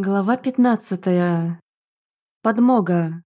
Глава 15. Подмога.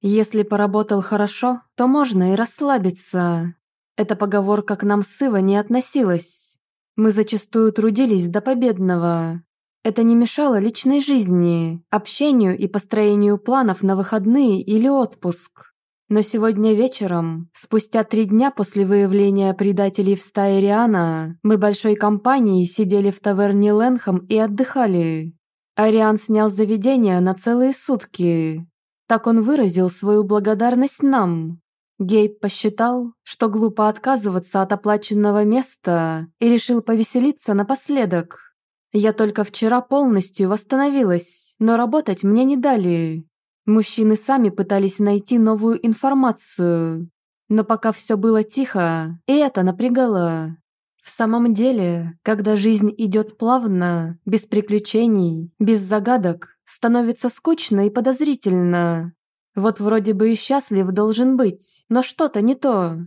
Если поработал хорошо, то можно и расслабиться. Эта поговорка к нам с Ива не относилась. Мы зачастую трудились до победного. Это не мешало личной жизни, общению и построению планов на выходные или отпуск. Но сегодня вечером, спустя три дня после выявления предателей в стае Риана, мы большой компанией сидели в таверне Ленхам и отдыхали. Ариан снял заведение на целые сутки. Так он выразил свою благодарность нам. Гейб посчитал, что глупо отказываться от оплаченного места и решил повеселиться напоследок. Я только вчера полностью восстановилась, но работать мне не дали. Мужчины сами пытались найти новую информацию. Но пока все было тихо, и это напрягало. В самом деле, когда жизнь идет плавно, без приключений, без загадок, становится скучно и подозрительно. Вот вроде бы и счастлив должен быть, но что-то не то.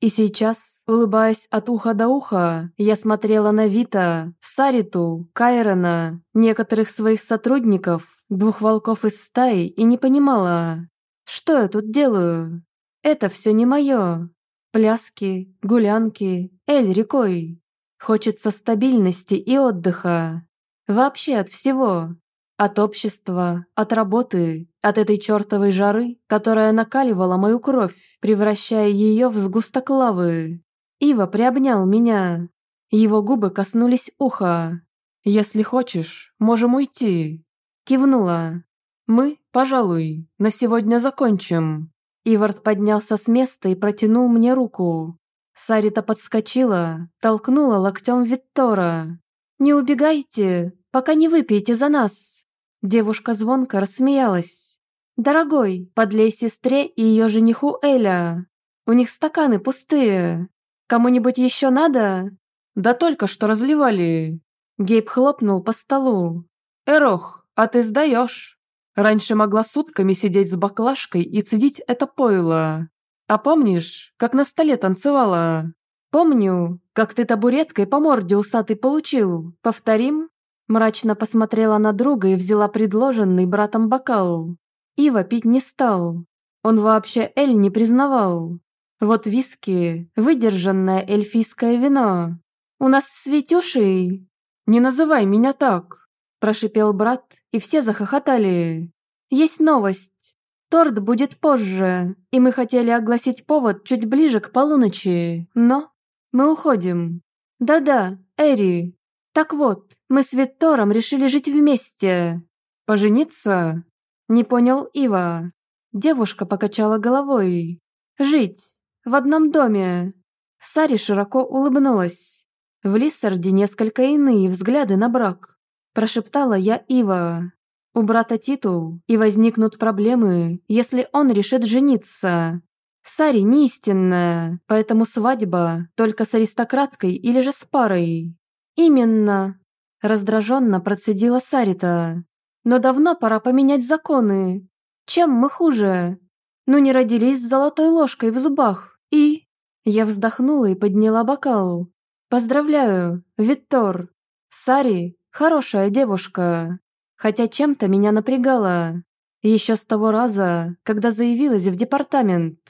И сейчас, улыбаясь от уха до уха, я смотрела на Вита, Сариту, Кайрона, некоторых своих сотрудников, двух волков из стаи и не понимала, что я тут делаю. Это все не мое. Пляски, гулянки, эль рекой. Хочется стабильности и отдыха. Вообще от всего. От общества, от работы, от этой чертовой жары, которая накаливала мою кровь, превращая ее в сгусток лавы. Ива приобнял меня. Его губы коснулись уха. «Если хочешь, можем уйти». Кивнула. «Мы, пожалуй, на сегодня закончим. Ивард поднялся с места и протянул мне руку. Сарита подскочила, толкнула локтем Виттора. «Не убегайте, пока не выпьете за нас!» Девушка звонко рассмеялась. «Дорогой, подлей сестре и ее жениху Эля. У них стаканы пустые. Кому-нибудь еще надо?» «Да только что разливали!» Гейб хлопнул по столу. «Эрох, а ты сдаешь!» Раньше могла сутками сидеть с баклажкой и цедить это пойло. А помнишь, как на столе танцевала? Помню, как ты табуреткой по морде усатый получил. Повторим?» Мрачно посмотрела на друга и взяла предложенный братом бокал. Ива пить не стал. Он вообще Эль не признавал. Вот виски, выдержанное эльфийское вино. У нас с Витюшей. Не называй меня так прошипел брат, и все захохотали. «Есть новость. Торт будет позже, и мы хотели огласить повод чуть ближе к полуночи, но мы уходим. Да-да, Эри. Так вот, мы с Виттором решили жить вместе. Пожениться? Не понял Ива. Девушка покачала головой. Жить. В одном доме. Сари широко улыбнулась. В Лиссарде несколько иные взгляды на брак. Прошептала я Ива. У брата титул, и возникнут проблемы, если он решит жениться. Сари не истинная, поэтому свадьба только с аристократкой или же с парой. Именно. Раздраженно процедила Сарита. Но давно пора поменять законы. Чем мы хуже? Ну не родились с золотой ложкой в зубах. И... Я вздохнула и подняла бокал. Поздравляю, Виттор. Сари Хорошая девушка, хотя чем-то меня напрягала. Еще с того раза, когда заявилась в департамент.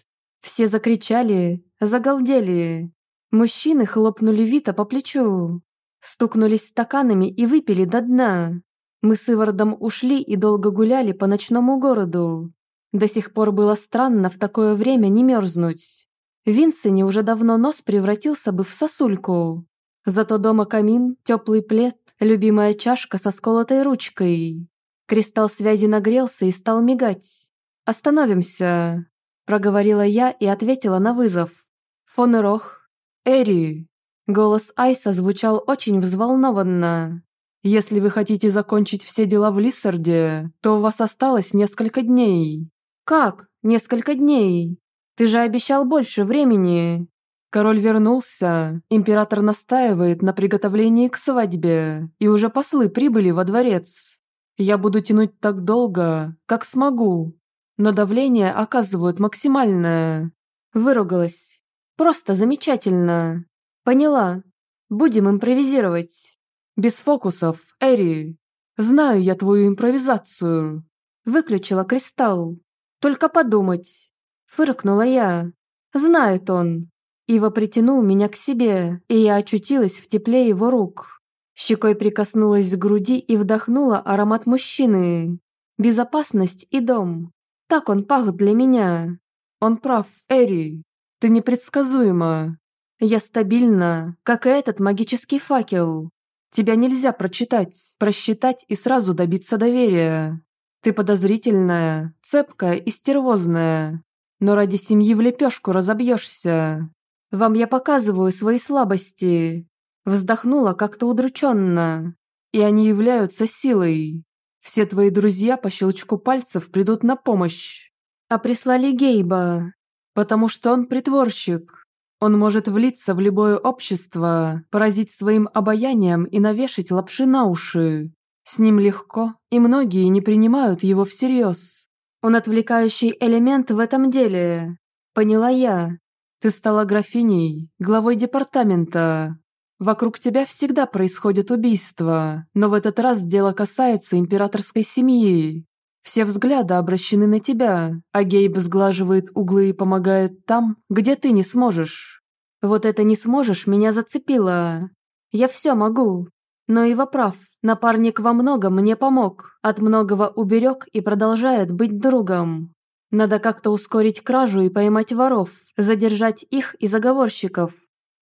Все закричали, загалдели. Мужчины хлопнули Вита по плечу. Стукнулись стаканами и выпили до дна. Мы с Ивардом ушли и долго гуляли по ночному городу. До сих пор было странно в такое время не мерзнуть. Винсене уже давно нос превратился бы в сосульку. Зато дома камин, теплый плед, любимая чашка со сколотой ручкой. Кристалл связи нагрелся и стал мигать. «Остановимся», – проговорила я и ответила на вызов. «Фон Рох, Эри». Голос Айса звучал очень взволнованно. «Если вы хотите закончить все дела в Лиссарде, то у вас осталось несколько дней». «Как? Несколько дней? Ты же обещал больше времени». Король вернулся, император настаивает на приготовлении к свадьбе, и уже послы прибыли во дворец. Я буду тянуть так долго, как смогу, но давление оказывают максимальное. Выругалась. Просто замечательно. Поняла. Будем импровизировать. Без фокусов, Эри. Знаю я твою импровизацию. Выключила кристалл. Только подумать. Фыркнула я. Знает он. Ива притянул меня к себе, и я очутилась в тепле его рук. Щекой прикоснулась к груди и вдохнула аромат мужчины. Безопасность и дом. Так он пах для меня. Он прав, Эри. Ты непредсказуема. Я стабильна, как и этот магический факел. Тебя нельзя прочитать, просчитать и сразу добиться доверия. Ты подозрительная, цепкая и стервозная. Но ради семьи в лепешку разобьешься. Вам я показываю свои слабости. Вздохнула как-то удрученно. И они являются силой. Все твои друзья по щелчку пальцев придут на помощь. А прислали Гейба, потому что он притворщик. Он может влиться в любое общество, поразить своим обаянием и навешать лапши на уши. С ним легко, и многие не принимают его всерьез. Он отвлекающий элемент в этом деле. Поняла я. Ты стала графиней, главой департамента. Вокруг тебя всегда происходят убийства, но в этот раз дело касается императорской семьи. Все взгляды обращены на тебя, а Гейб сглаживает углы и помогает там, где ты не сможешь. Вот это не сможешь меня зацепило. Я все могу. Но Ива прав, напарник во многом мне помог, от многого уберег и продолжает быть другом. Надо как-то ускорить кражу и поймать воров, задержать их и заговорщиков.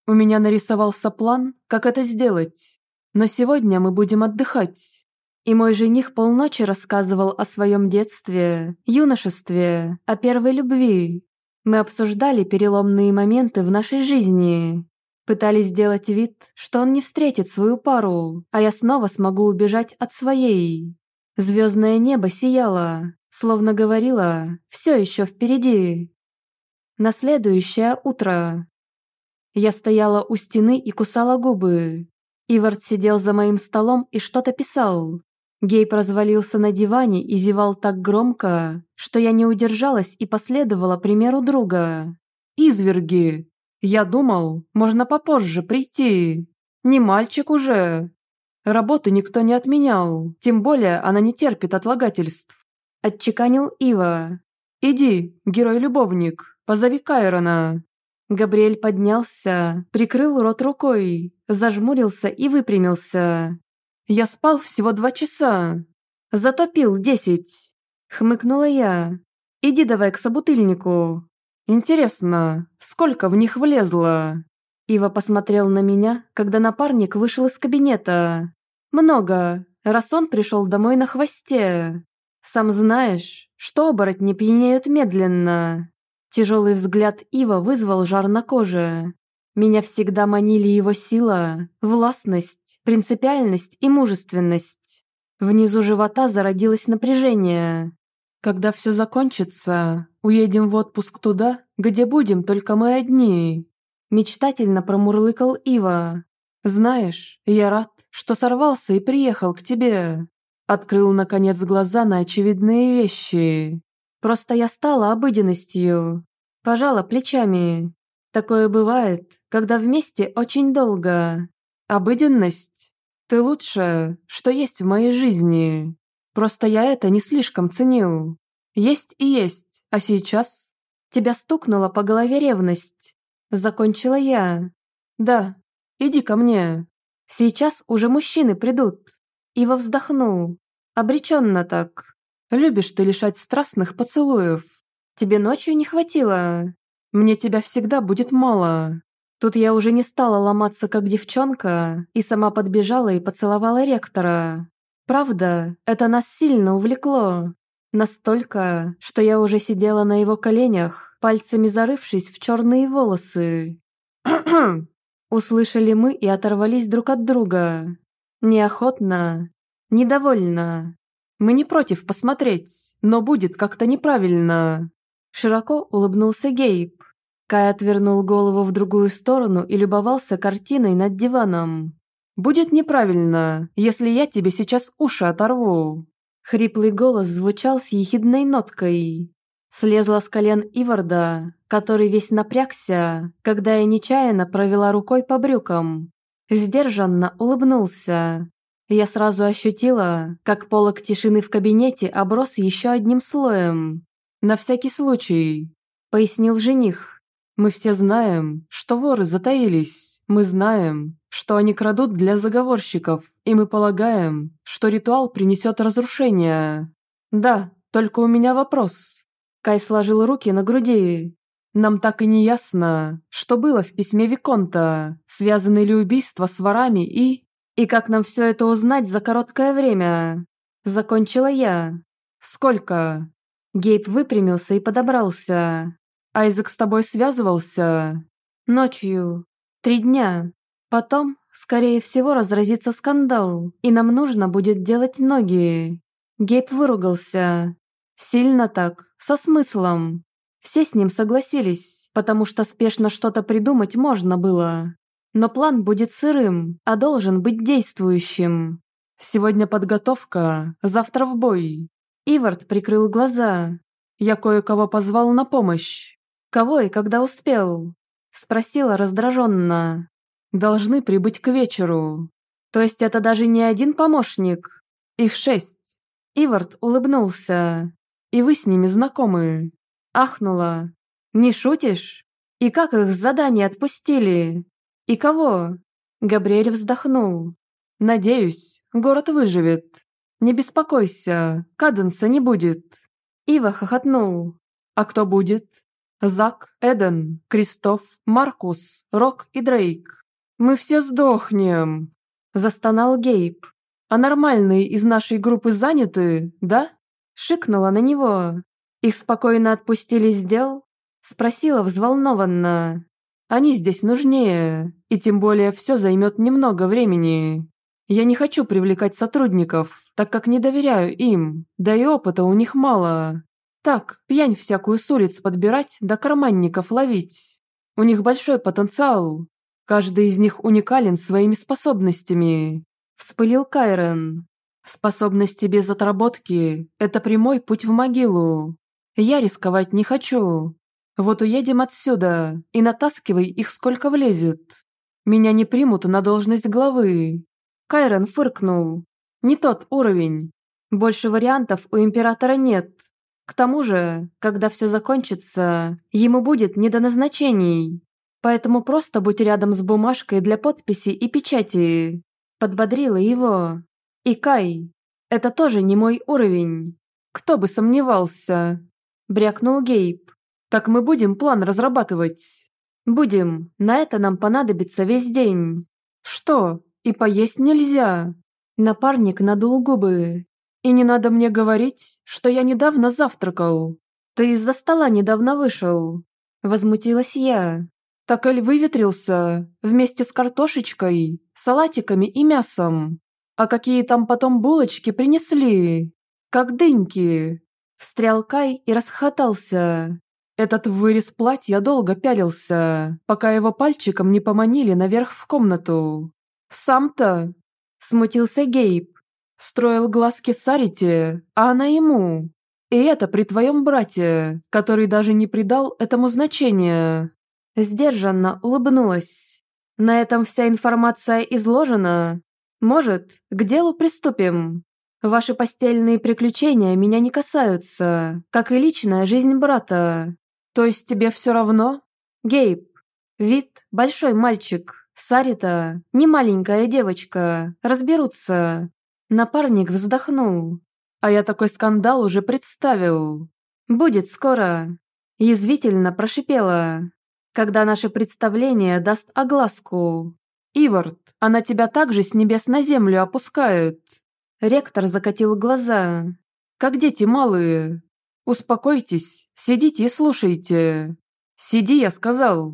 У меня нарисовался план, как это сделать. Но сегодня мы будем отдыхать. И мой жених полночи рассказывал о своем детстве, юношестве, о первой любви. Мы обсуждали переломные моменты в нашей жизни. Пытались сделать вид, что он не встретит свою пару, а я снова смогу убежать от своей. Звездное небо сияло, словно говорило «все еще впереди». На следующее утро я стояла у стены и кусала губы. Ивард сидел за моим столом и что-то писал. Гейб развалился на диване и зевал так громко, что я не удержалась и последовала примеру друга. «Изверги! Я думал, можно попозже прийти. Не мальчик уже. Работу никто не отменял, тем более она не терпит отлагательств». Отчеканил Ива. «Иди, герой-любовник, позови Кайрона». Габриэль поднялся, прикрыл рот рукой, зажмурился и выпрямился. «Я спал всего два часа. Зато пил десять!» Хмыкнула я. «Иди давай к собутыльнику». «Интересно, сколько в них влезло?» Ива посмотрел на меня, когда напарник вышел из кабинета. «Много, раз он пришел домой на хвосте. Сам знаешь, что оборотни пьянеют медленно. Тяжелый взгляд Ива вызвал жар на коже. Меня всегда манили его сила, властность, принципиальность и мужественность. Внизу живота зародилось напряжение. «Когда все закончится, уедем в отпуск туда, где будем только мы одни», мечтательно промурлыкал Ива. «Знаешь, я рад, что сорвался и приехал к тебе». Открыл, наконец, глаза на очевидные вещи. Просто я стала обыденностью. Пожала плечами. Такое бывает, когда вместе очень долго. Обыденность? Ты лучшее, что есть в моей жизни. Просто я это не слишком ценил. Есть и есть, а сейчас? Тебя стукнула по голове ревность. Закончила я. Да, иди ко мне. Сейчас уже мужчины придут. Ива вздохнул. Обреченно так. Любишь ты лишать страстных поцелуев. Тебе ночью не хватило. Мне тебя всегда будет мало. Тут я уже не стала ломаться, как девчонка, и сама подбежала и поцеловала ректора. Правда, это нас сильно увлекло. Настолько, что я уже сидела на его коленях, пальцами зарывшись в черные волосы. Услышали мы и оторвались друг от друга. Неохотно, недовольно, мы не против посмотреть, но будет как-то неправильно». Широко улыбнулся Гейб. Кай отвернул голову в другую сторону и любовался картиной над диваном. «Будет неправильно, если я тебе сейчас уши оторву». Хриплый голос звучал с ехидной ноткой. Слезла с колен Иварда, который весь напрягся, когда я нечаянно провела рукой по брюкам. Сдержанно улыбнулся. Я сразу ощутила, как полог тишины в кабинете оброс еще одним слоем. «На всякий случай», — пояснил жених. «Мы все знаем, что воры затаились. Мы знаем, что они крадут для заговорщиков, и мы полагаем, что ритуал принесет разрушение. Да, только у меня вопрос». Кай сложил руки на груди. Нам так и не ясно, что было в письме Виконта, связаны ли убийства с ворами и... И как нам все это узнать за короткое время? Закончила я. Сколько? Гейб выпрямился и подобрался. Айзек с тобой связывался? Ночью. Три дня. Потом, скорее всего, разразится скандал, и нам нужно будет делать ноги. Гейб выругался. Сильно так, со смыслом. Все с ним согласились, потому что спешно что-то придумать можно было. Но план будет сырым, а должен быть действующим. Сегодня подготовка, завтра в бой. Ивард прикрыл глаза. Я кое-кого позвал на помощь. Кого и когда успел? Спросила раздраженно. Должны прибыть к вечеру. То есть это даже не один помощник? Их шесть. Ивард улыбнулся. И вы с ними знакомы. Ахнула. «Не шутишь? И как их с задания отпустили? И кого?» Габриэль вздохнул. «Надеюсь, город выживет. Не беспокойся, Каденса не будет». Ива хохотнул. «А кто будет?» «Зак, Эден, Кристоф, Маркус, Рок и Дрейк. Мы все сдохнем!» Застонал Гейб. «А нормальные из нашей группы заняты, да?» Шикнула на него. «Их спокойно отпустили с дел?» Спросила взволнованно. «Они здесь нужнее, и тем более все займет немного времени. Я не хочу привлекать сотрудников, так как не доверяю им, да и опыта у них мало. Так, пьянь всякую с улиц подбирать, да карманников ловить. У них большой потенциал. Каждый из них уникален своими способностями», – вспылил Кайрен. «Способности без отработки – это прямой путь в могилу. Я рисковать не хочу. Вот уедем отсюда и натаскивай их сколько влезет. Меня не примут на должность главы». Кайрон фыркнул. «Не тот уровень. Больше вариантов у Императора нет. К тому же, когда все закончится, ему будет не до назначений. Поэтому просто будь рядом с бумажкой для подписи и печати». Подбодрила его. «И Кай, это тоже не мой уровень». «Кто бы сомневался?» Брякнул Гейб. «Так мы будем план разрабатывать?» «Будем. На это нам понадобится весь день». «Что? И поесть нельзя?» Напарник надул губы. «И не надо мне говорить, что я недавно завтракал». «Ты из-за стола недавно вышел». Возмутилась я. «Так Эль выветрился вместе с картошечкой, салатиками и мясом. А какие там потом булочки принесли? Как дыньки. Встрял Кай и расхотался. Этот вырез платья долго пялился, пока его пальчиком не поманили наверх в комнату. «Сам-то?» – смутился Гейб. «Строил глазки Сарите, а она ему. И это при твоем брате, который даже не придал этому значения». Сдержанно улыбнулась. «На этом вся информация изложена. Может, к делу приступим?» Ваши постельные приключения меня не касаются, как и личная жизнь брата. То есть тебе все равно? Гейб, вид – большой мальчик, Сарита – не маленькая девочка, разберутся. Напарник вздохнул. А я такой скандал уже представил. Будет скоро. Язвительно прошипела. Когда наше представление даст огласку. Ивард, она тебя также с небес на землю опускает. Ректор закатил глаза. «Как дети малые. Успокойтесь, сидите и слушайте. Сиди, я сказал».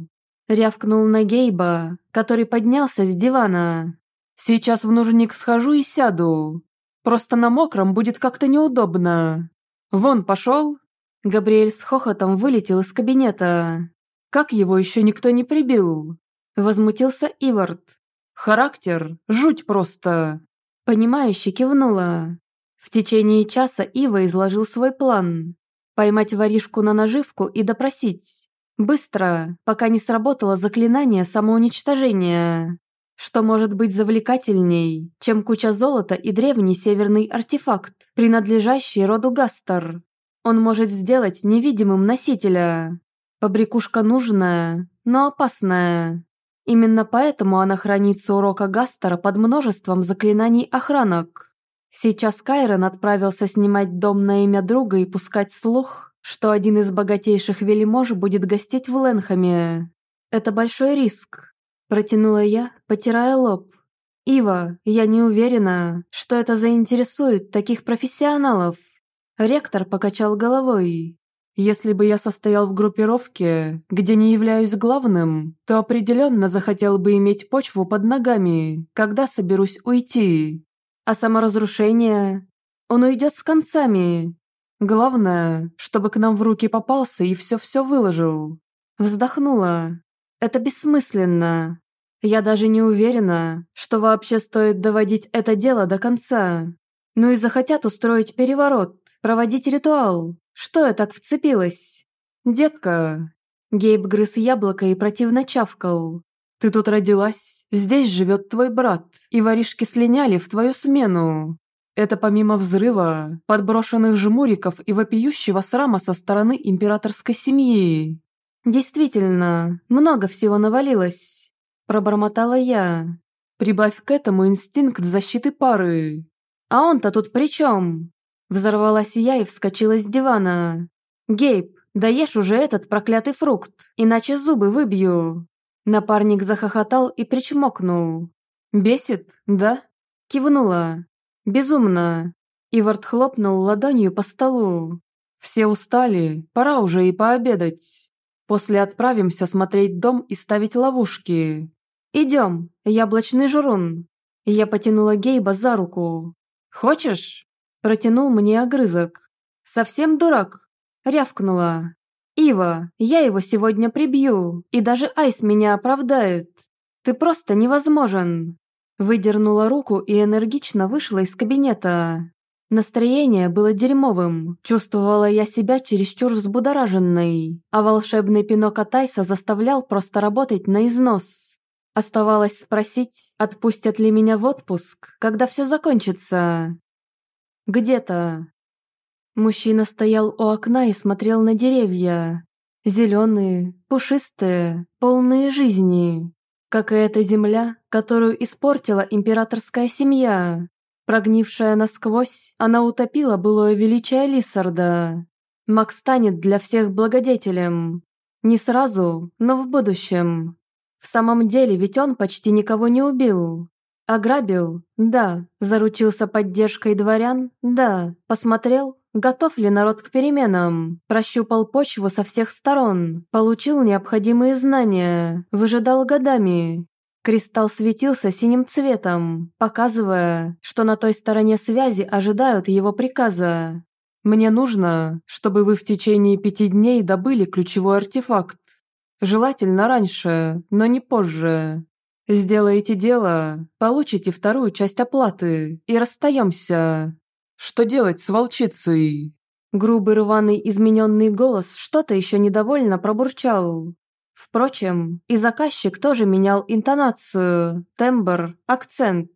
Рявкнул на Гейба, который поднялся с дивана. «Сейчас в нужник схожу и сяду. Просто на мокром будет как-то неудобно. Вон, пошел?» Габриэль с хохотом вылетел из кабинета. «Как его еще никто не прибил?» Возмутился Ивард. «Характер, жуть просто. Понимающе кивнула. В течение часа Ива изложил свой план. Поймать воришку на наживку и допросить. Быстро, пока не сработало заклинание самоуничтожения. Что может быть завлекательней, чем куча золота и древний северный артефакт, принадлежащий роду Гастер? Он может сделать невидимым носителя. Побрякушка нужная, но опасная. Именно поэтому она хранится у Рока Гастера под множеством заклинаний охранок. Сейчас Кайрон отправился снимать дом на имя друга и пускать слух, что один из богатейших вельмож будет гостить в Ленхаме. Это большой риск, протянула я, потирая лоб. Ива, я не уверена, что это заинтересует таких профессионалов. Ректор покачал головой. Если бы я состоял в группировке, где не являюсь главным, то определенно захотел бы иметь почву под ногами, когда соберусь уйти. А саморазрушение? Он уйдет с концами. Главное, чтобы к нам в руки попался и все-все выложил. Вздохнула. Это бессмысленно. Я даже не уверена, что вообще стоит доводить это дело до конца. Ну и захотят устроить переворот, проводить ритуал. Что я так вцепилась? Детка. Гейб грыз яблоко и противно чавкал. Ты тут родилась, здесь живет твой брат, и воришки слиняли в твою смену. Это помимо взрыва, подброшенных жмуриков и вопиющего срама со стороны императорской семьи. Действительно, много всего навалилось. Пробормотала я. Прибавь к этому инстинкт защиты пары. А он-то тут при чем? Взорвалась я и вскочила с дивана. «Гейб, даешь уже этот проклятый фрукт, иначе зубы выбью!» Напарник захохотал и причмокнул. «Бесит, да?» Кивнула. «Безумно!» Ивард хлопнул ладонью по столу. «Все устали, пора уже и пообедать. После отправимся смотреть дом и ставить ловушки. Идем, яблочный журун!» Я потянула Гейба за руку. «Хочешь?» Протянул мне огрызок. «Совсем дурак?» Рявкнула. «Ива, я его сегодня прибью, и даже Айс меня оправдает. Ты просто невозможен!» Выдернула руку и энергично вышла из кабинета. Настроение было дерьмовым, чувствовала я себя чересчур взбудораженной, а волшебный пинок от Айса заставлял просто работать на износ. Оставалось спросить, отпустят ли меня в отпуск, когда все закончится. Где-то Мужчина стоял у окна и смотрел на деревья. Зеленые, пушистые, полные жизни. Как и эта земля, которую испортила императорская семья. Прогнившая насквозь, она утопила былое величие Лиссарда. Маг станет для всех благодетелем. Не сразу, но в будущем. В самом деле ведь он почти никого не убил. Ограбил? Да. Заручился поддержкой дворян? Да. Посмотрел? Готов ли народ к переменам? Прощупал почву со всех сторон. Получил необходимые знания. Выжидал годами. Кристалл светился синим цветом, показывая, что на той стороне связи ожидают его приказа. «Мне нужно, чтобы вы в течение пяти дней добыли ключевой артефакт. Желательно раньше, но не позже. Сделаете дело, получите вторую часть оплаты и расстаемся. Что делать с волчицей?» Грубый рваный измененный голос что-то еще недовольно пробурчал. Впрочем, и заказчик тоже менял интонацию, тембр, акцент.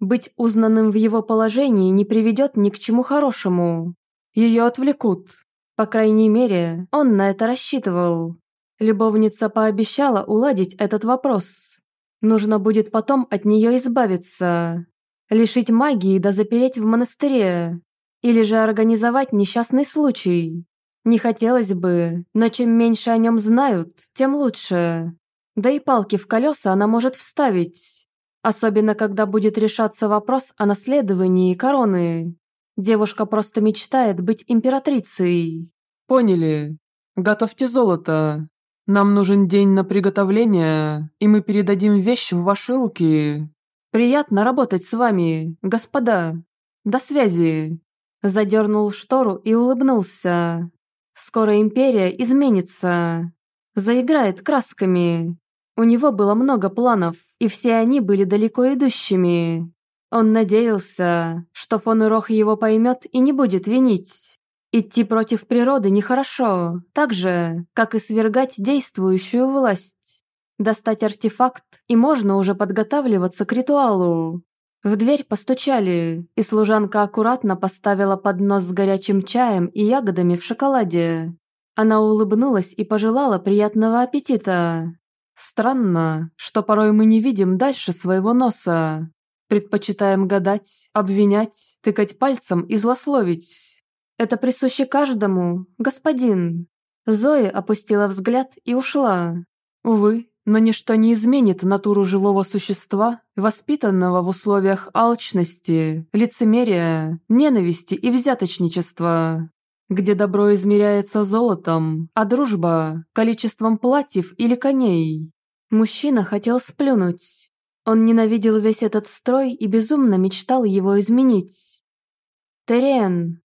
Быть узнанным в его положении не приведет ни к чему хорошему. Ее отвлекут. По крайней мере, он на это рассчитывал. Любовница пообещала уладить этот вопрос. Нужно будет потом от нее избавиться. Лишить магии да запереть в монастыре. Или же организовать несчастный случай. Не хотелось бы, но чем меньше о нем знают, тем лучше. Да и палки в колеса она может вставить. Особенно, когда будет решаться вопрос о наследовании короны. Девушка просто мечтает быть императрицей. «Поняли. Готовьте золото. Нам нужен день на приготовление, и мы передадим вещь в ваши руки. Приятно работать с вами, господа. До связи». Задернул штору и улыбнулся. «Скоро империя изменится. Заиграет красками. У него было много планов, и все они были далеко идущими. Он надеялся, что фон Ирох его поймет и не будет винить. Идти против природы нехорошо, так же, как и свергать действующую власть. Достать артефакт, и можно уже подготавливаться к ритуалу. В дверь постучали, и служанка аккуратно поставила поднос с горячим чаем и ягодами в шоколаде. Она улыбнулась и пожелала приятного аппетита. Странно, что порой мы не видим дальше своего носа. Предпочитаем гадать, обвинять, тыкать пальцем и злословить. Это присуще каждому, господин. Зоя опустила взгляд и ушла. Увы, но ничто не изменит натуру живого существа, воспитанного в условиях алчности, лицемерия, ненависти и взяточничества, где добро измеряется золотом, а дружба – количеством платьев или коней. Мужчина хотел сплюнуть. Он ненавидел весь этот строй и безумно мечтал его изменить. Терен.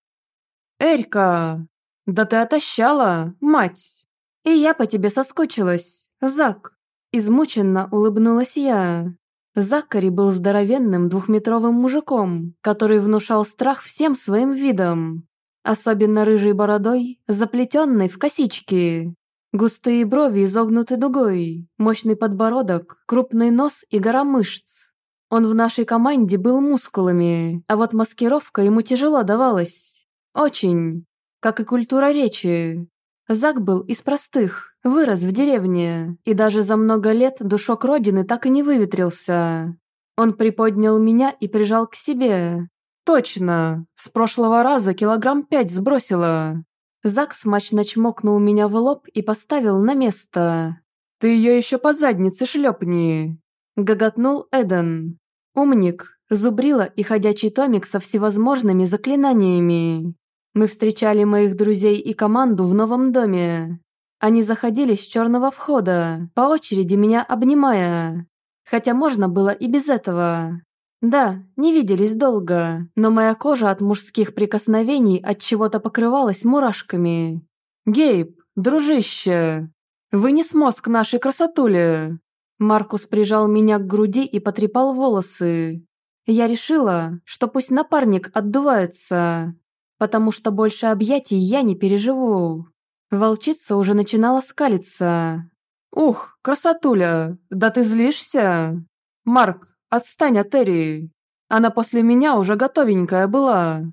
«Эрька! Да ты отощала, мать!» «И я по тебе соскучилась, Зак!» Измученно улыбнулась я. Закари был здоровенным двухметровым мужиком, который внушал страх всем своим видом. Особенно рыжей бородой, заплетенной в косички. Густые брови изогнуты дугой, мощный подбородок, крупный нос и гора мышц. Он в нашей команде был мускулами, а вот маскировка ему тяжело давалась. Очень. Как и культура речи. Зак был из простых, вырос в деревне, и даже за много лет душок родины так и не выветрился. Он приподнял меня и прижал к себе. «Точно! С прошлого раза килограмм пять сбросила!» Зак смачно чмокнул меня в лоб и поставил на место. «Ты ее еще по заднице шлепни!» Гоготнул Эден. Умник, зубрила и ходячий томик со всевозможными заклинаниями. Мы встречали моих друзей и команду в новом доме. Они заходили с черного входа, по очереди меня обнимая. Хотя можно было и без этого. Да, не виделись долго, но моя кожа от мужских прикосновений от чего-то покрывалась мурашками. «Гейб, дружище, вынес мозг нашей красотуле!» Маркус прижал меня к груди и потрепал волосы. Я решила, что пусть напарник отдувается, потому что больше объятий я не переживу. Волчица уже начинала скалиться. «Ух, красотуля, да ты злишься? Марк, отстань от Терри. Она после меня уже готовенькая была».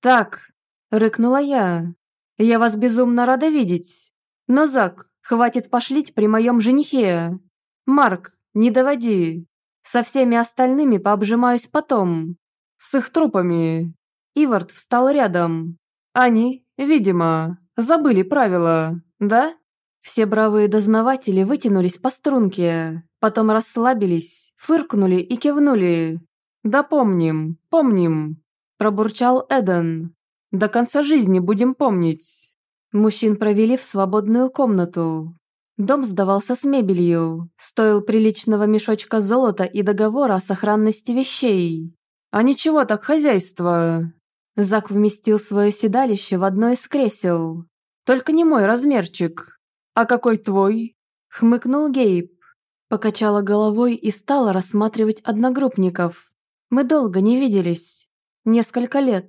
«Так», — рыкнула я. «Я вас безумно рада видеть. Но, Зак, хватит пошлить при моем женихе. Марк, не доводи. Со всеми остальными пообжимаюсь потом. С их трупами. Ивард встал рядом. Они, видимо, забыли правила, да? Все бравые дознаватели вытянулись по струнке, потом расслабились, фыркнули и кивнули. «Да помним, помним», – пробурчал Эден. «До конца жизни будем помнить». Мужчин провели в свободную комнату. Дом сдавался с мебелью, стоил приличного мешочка золота и договора о сохранности вещей. «А ничего так хозяйство», Зак вместил свое седалище в одно из кресел. «Только не мой размерчик. А какой твой?» Хмыкнул Гейб. Покачала головой и стала рассматривать одногруппников. Мы долго не виделись. Несколько лет.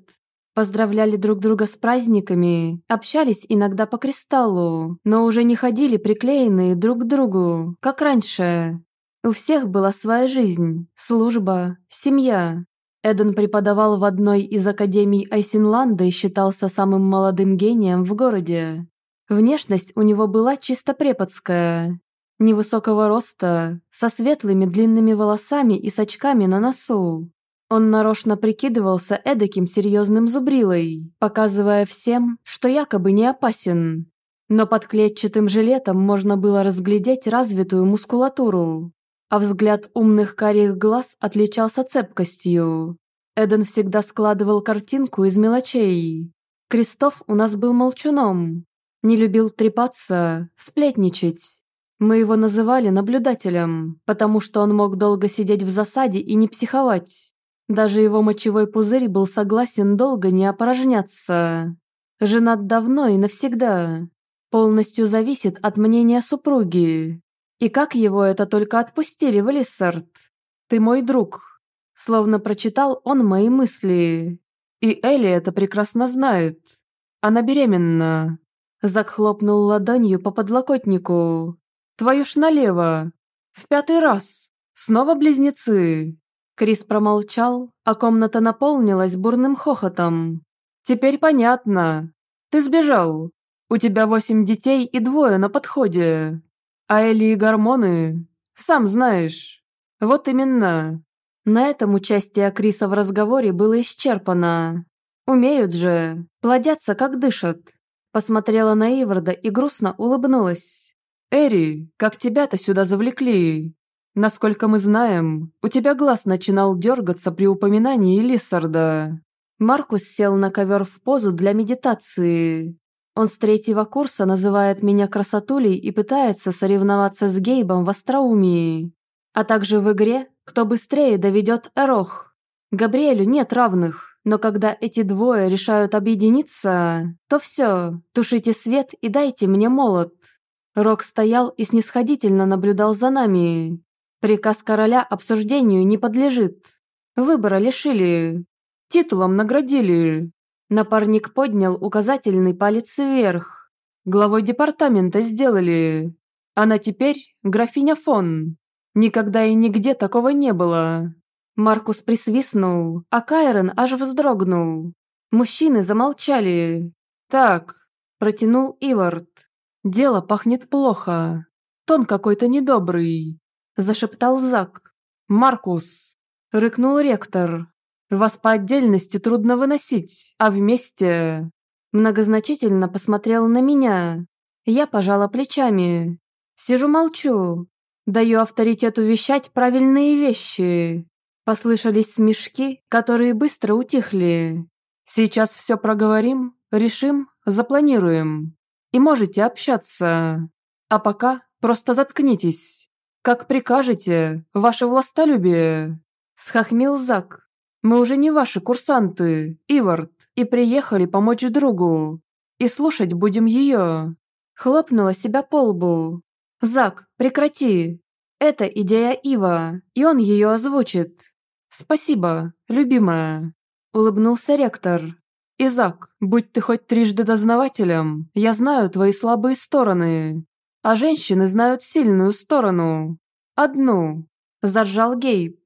Поздравляли друг друга с праздниками, общались иногда по кристаллу, но уже не ходили приклеенные друг к другу, как раньше. У всех была своя жизнь, служба, семья. Эден преподавал в одной из академий Айсинланда и считался самым молодым гением в городе. Внешность у него была чисто преподская. Невысокого роста, со светлыми длинными волосами и с очками на носу. Он нарочно прикидывался эдаким серьезным зубрилой, показывая всем, что якобы не опасен. Но под клетчатым жилетом можно было разглядеть развитую мускулатуру, а взгляд умных карих глаз отличался цепкостью. Эден всегда складывал картинку из мелочей. Крестов у нас был молчуном. Не любил трепаться, сплетничать. Мы его называли наблюдателем, потому что он мог долго сидеть в засаде и не психовать. Даже его мочевой пузырь был согласен долго не опорожняться. Женат давно и навсегда. Полностью зависит от мнения супруги. И как его это только отпустили в Лиссард? Ты мой друг. Словно прочитал он мои мысли. И Элли это прекрасно знает. Она беременна. Зак хлопнул ладонью по подлокотнику. Твою ж налево. В пятый раз. Снова близнецы. Крис промолчал, а комната наполнилась бурным хохотом. «Теперь понятно. Ты сбежал. У тебя восемь детей и двое на подходе. А Эли и гормоны, сам знаешь. Вот именно». На этом участие Криса в разговоре было исчерпано. Умеют же, плодятся как дышат. Посмотрела на Иварда и грустно улыбнулась. «Эри, как тебя-то сюда завлекли? Насколько мы знаем, у тебя глаз начинал дергаться при упоминании Лиссарда». Маркус сел на ковер в позу для медитации. Он с третьего курса называет меня красотулей и пытается соревноваться с Гейбом в остроумии. А также в игре «Кто быстрее доведет Эрох». Габриэлю нет равных, но когда эти двое решают объединиться, то все, тушите свет и дайте мне молот. Рок стоял и снисходительно наблюдал за нами. Приказ короля обсуждению не подлежит. Выбора лишили. Титулом наградили. Напарник поднял указательный палец вверх. Главой департамента сделали. Она теперь графиня фон. Никогда и нигде такого не было. Маркус присвистнул, а Кайрон аж вздрогнул. Мужчины замолчали. «Так», – протянул Ивард. «Дело пахнет плохо. Тон какой-то недобрый», – зашептал Зак. «Маркус», – рыкнул ректор. «Вас по отдельности трудно выносить, а вместе...» Многозначительно посмотрел на меня. Я пожала плечами. Сижу молчу. Даю авторитету вещать правильные вещи. Послышались смешки, которые быстро утихли. Сейчас все проговорим, решим, запланируем и можете общаться. А пока просто заткнитесь. Как прикажете, ваше властолюбие!» Схохмил Зак. «Мы уже не ваши курсанты, Ивард, и приехали помочь другу. И слушать будем ее». Хлопнула себя по лбу. «Зак, прекрати. Это идея Ива, и он ее озвучит». «Спасибо, любимая», – улыбнулся ректор. «Изак, будь ты хоть трижды дознавателем, я знаю твои слабые стороны. А женщины знают сильную сторону. Одну». Заржал Гейб.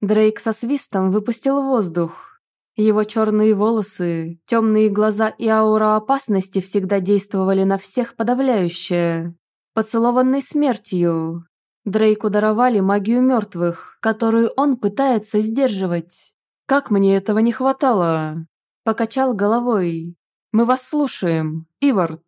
Дрейк со свистом выпустил воздух. Его черные волосы, темные глаза и аура опасности всегда действовали на всех подавляюще. Поцелованный смертью. Дрейку даровали магию мертвых, которую он пытается сдерживать. Как мне этого не хватало? Покачал головой. «Мы вас слушаем, Ивард.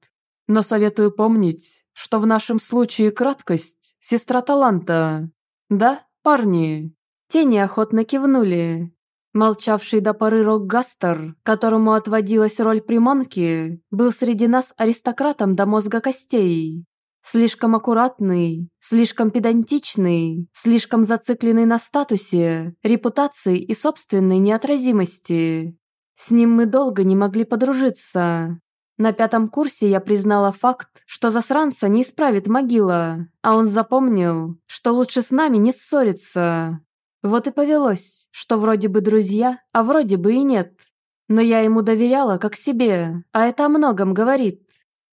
Но советую помнить, что в нашем случае краткость – сестра таланта. Да, парни?» Те неохотно кивнули. Молчавший до поры Рокгастер, которому отводилась роль приманки, был среди нас аристократом до мозга костей. Слишком аккуратный, слишком педантичный, слишком зацикленный на статусе, репутации и собственной неотразимости. С ним мы долго не могли подружиться. На пятом курсе я признала факт, что засранца не исправит могила, а он запомнил, что лучше с нами не ссориться. Вот и повелось, что вроде бы друзья, а вроде бы и нет. Но я ему доверяла как себе, а это о многом говорит.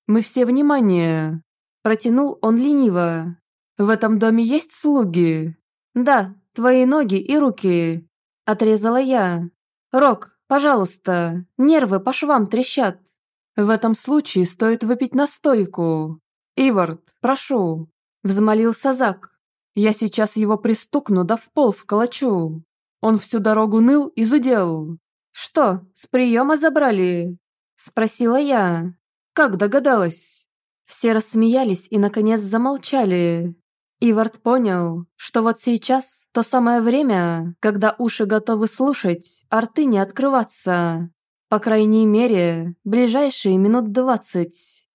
Мы все внимание. Протянул он лениво. В этом доме есть слуги? Да, твои ноги и руки. Отрезала я. Рок, Пожалуйста, нервы по швам трещат. В этом случае стоит выпить настойку. Ивард, прошу. Взмолился Зак. Я сейчас его пристукну да в пол вколочу. Он всю дорогу ныл и зудел. Что, с приема забрали? Спросила я. Как догадалась? Все рассмеялись и, наконец, замолчали. Ивард понял, что вот сейчас то самое время, когда уши готовы слушать, а рты не открываться. По крайней мере, ближайшие минут двадцать.